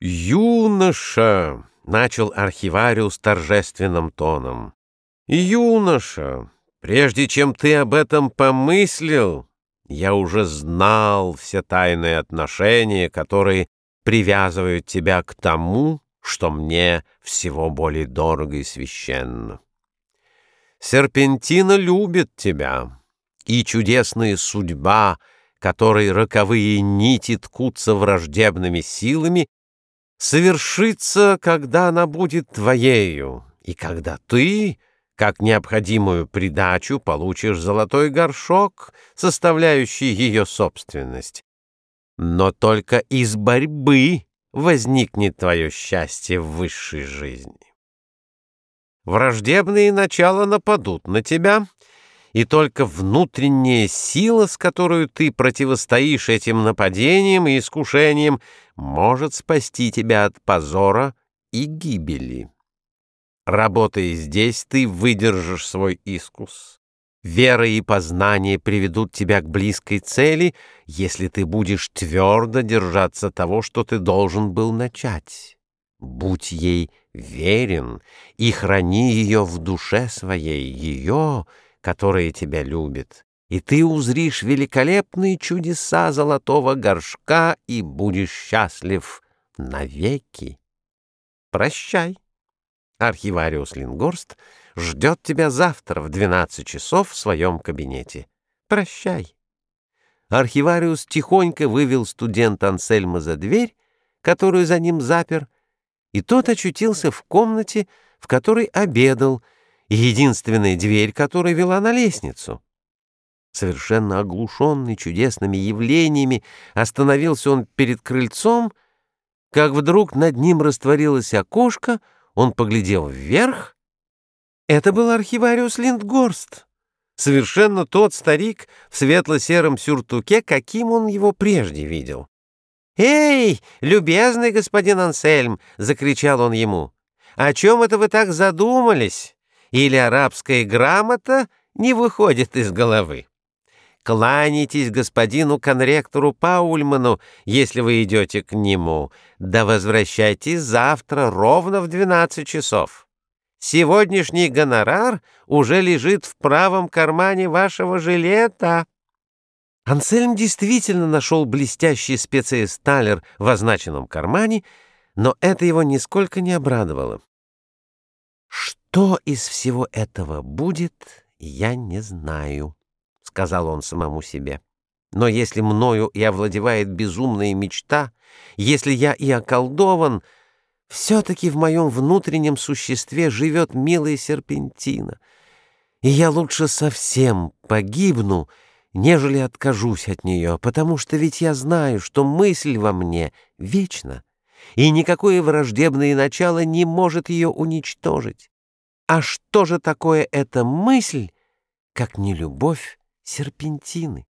«Юноша!» — начал архивариус торжественным тоном. «Юноша, прежде чем ты об этом помыслил, я уже знал все тайные отношения, которые привязывают тебя к тому, что мне всего более дорого и священно. Серпентина любит тебя, и чудесная судьба, которой роковые нити ткутся враждебными силами, совершится, когда она будет твоею, и когда ты, как необходимую придачу, получишь золотой горшок, составляющий ее собственность. Но только из борьбы возникнет твое счастье в высшей жизни. Враждебные начала нападут на тебя, и только внутренняя сила, с которой ты противостоишь этим нападениям и искушениям, может спасти тебя от позора и гибели. Работая здесь, ты выдержишь свой искус. Вера и познание приведут тебя к близкой цели, если ты будешь твердо держаться того, что ты должен был начать. Будь ей верен и храни ее в душе своей, ее, которая тебя любит, и ты узришь великолепные чудеса золотого горшка и будешь счастлив навеки. Прощай. Архивариус Лингорст ждет тебя завтра в двенадцать часов в своем кабинете. Прощай. Архивариус тихонько вывел студента Ансельма за дверь, которую за ним запер, и тот очутился в комнате, в которой обедал, единственная дверь, которая вела на лестницу. Совершенно оглушенный чудесными явлениями, остановился он перед крыльцом, как вдруг над ним растворилось окошко, он поглядел вверх. Это был архивариус Линдгорст, совершенно тот старик в светло-сером сюртуке, каким он его прежде видел. «Эй, любезный господин Ансельм!» — закричал он ему. «О чем это вы так задумались?» Или арабская грамота не выходит из головы. Кланяйтесь господину конректору Паульману, если вы идете к нему, да возвращайтесь завтра ровно в 12 часов. Сегодняшний гонорар уже лежит в правом кармане вашего жилета. Ансельм действительно нашел блестящий специесталер в означенном кармане, но это его нисколько не обрадовало. «Что из всего этого будет, я не знаю», — сказал он самому себе. «Но если мною и овладевает безумная мечта, если я и околдован, все-таки в моем внутреннем существе живет милая серпентина, и я лучше совсем погибну, нежели откажусь от нее, потому что ведь я знаю, что мысль во мне вечна, и никакое враждебное начало не может ее уничтожить. А что же такое эта мысль, как не любовь серпентины?